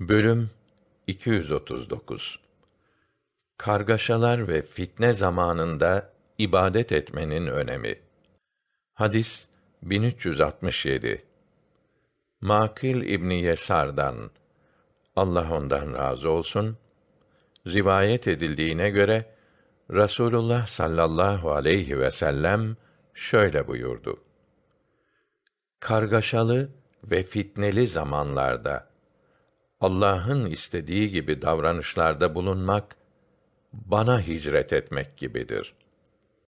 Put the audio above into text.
Bölüm 239 Kargaşalar ve fitne zamanında ibadet etmenin önemi. Hadis 1367. Makil İbni Yesar'dan Allah ondan razı olsun rivayet edildiğine göre Rasulullah sallallahu aleyhi ve sellem şöyle buyurdu. Kargaşalı ve fitneli zamanlarda Allah'ın istediği gibi davranışlarda bulunmak bana hicret etmek gibidir.